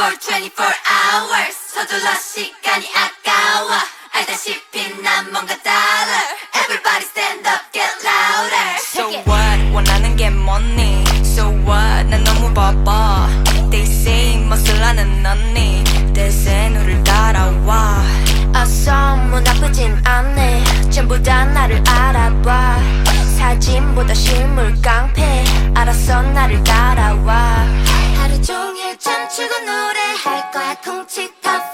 for 24 hours. 서둘러 시간이 아까워. 알다시피 난 뭔가 달라. Everybody stand up get louder. So what? 원하는 게 뭐니? So what? 난 너무 바빠. They say 멋을 아는 언니. 대세 누를 따라와. 어서 뭐 나쁘진 않네. 전부 다 나를 알아봐. 사진보다 실물 깡패. 알았어 나를 따라와 하루 종일 춤추고 노래할 거야. 쿵치타 forever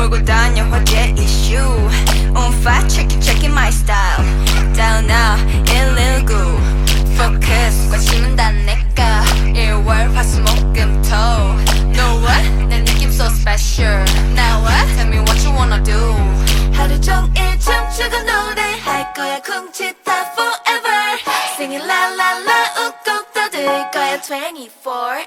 몰고 다녀 화제 이슈 On fire check it check it my style Down now 119 Focus 관심은 다 내가 1월 화수목금토 Know what? 내 느낌 so special Now what? Tell me what you wanna do 하루 종일 춤추고 노래할 거야 쿵치타 forever Singing la la la 웃고 떠들 거야 24